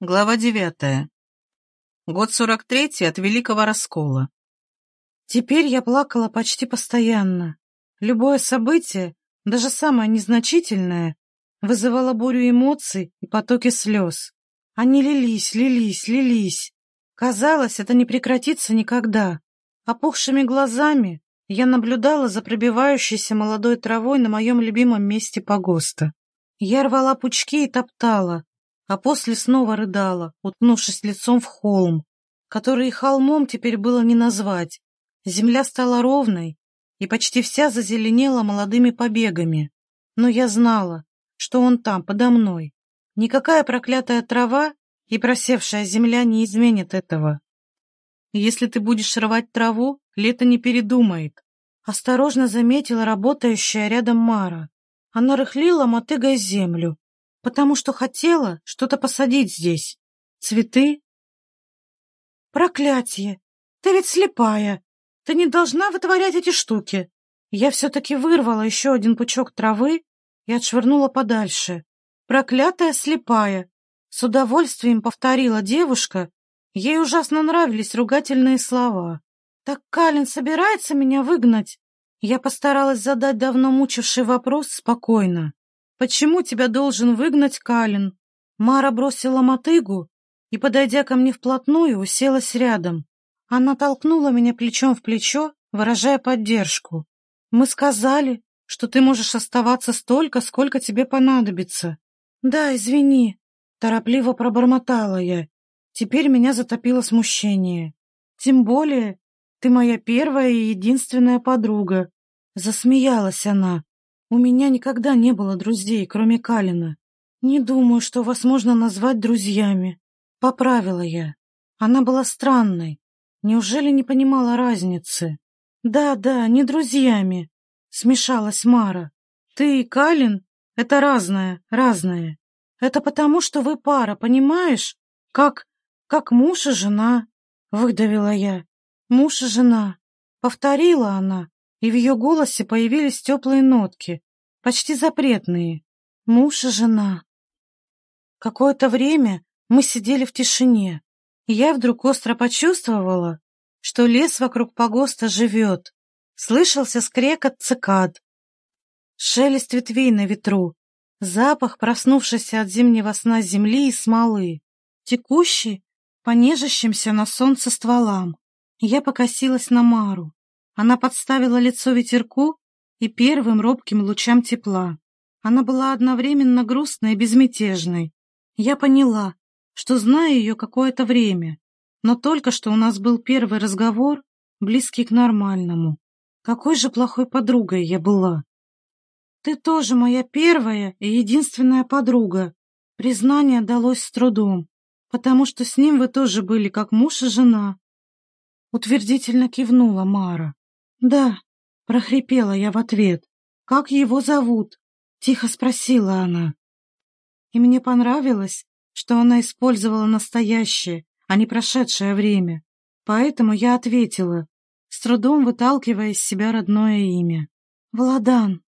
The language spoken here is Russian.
Глава девятая. Год сорок третий от Великого Раскола. Теперь я плакала почти постоянно. Любое событие, даже самое незначительное, вызывало бурю эмоций и потоки слез. Они лились, лились, лились. Казалось, это не прекратится никогда. Опухшими глазами я наблюдала за пробивающейся молодой травой на моем любимом месте погоста. Я рвала пучки и топтала, а после снова рыдала, уткнувшись лицом в холм, который и холмом теперь было не назвать. Земля стала ровной и почти вся зазеленела молодыми побегами. Но я знала, что он там, подо мной. Никакая проклятая трава и просевшая земля не изменит этого. Если ты будешь рвать траву, лето не передумает. Осторожно заметила работающая рядом Мара. Она рыхлила мотыгой землю, потому что хотела что-то посадить здесь. Цветы? Проклятие! Ты ведь слепая! Ты не должна вытворять эти штуки! Я все-таки вырвала еще один пучок травы и отшвырнула подальше. Проклятая слепая! С удовольствием повторила девушка. Ей ужасно нравились ругательные слова. Так Калин собирается меня выгнать? Я постаралась задать давно мучивший вопрос спокойно. «Почему тебя должен выгнать Калин?» Мара бросила мотыгу и, подойдя ко мне вплотную, уселась рядом. Она толкнула меня плечом в плечо, выражая поддержку. «Мы сказали, что ты можешь оставаться столько, сколько тебе понадобится». «Да, извини», — торопливо пробормотала я. Теперь меня затопило смущение. «Тем более, ты моя первая и единственная подруга». Засмеялась она. У меня никогда не было друзей, кроме Калина. Не думаю, что вас можно назвать друзьями. Поправила я. Она была странной. Неужели не понимала разницы? Да, да, не друзьями. Смешалась Мара. Ты и Калин — это разное, разное. Это потому, что вы пара, понимаешь? Как, как муж и жена, выдавила я. Муж и жена. Повторила она, и в ее голосе появились теплые нотки, почти запретные. Муж и жена. Какое-то время мы сидели в тишине, и я вдруг остро почувствовала, что лес вокруг погоста живет. Слышался скрекот цикад, шелест ветвей на ветру, запах, проснувшийся от зимнего сна земли и смолы, текущий по нежащимся на солнце стволам. Я покосилась на Мару. Она подставила лицо ветерку и первым робким лучам тепла. Она была одновременно грустной и безмятежной. Я поняла, что знаю ее какое-то время, но только что у нас был первый разговор, близкий к нормальному. Какой же плохой подругой я была. Ты тоже моя первая и единственная подруга. Признание далось с трудом, потому что с ним вы тоже были как муж и жена. Утвердительно кивнула Мара. «Да», — прохрипела я в ответ. «Как его зовут?» — тихо спросила она. И мне понравилось, что она использовала настоящее, а не прошедшее время. Поэтому я ответила, с трудом выталкивая из себя родное имя. «Владан».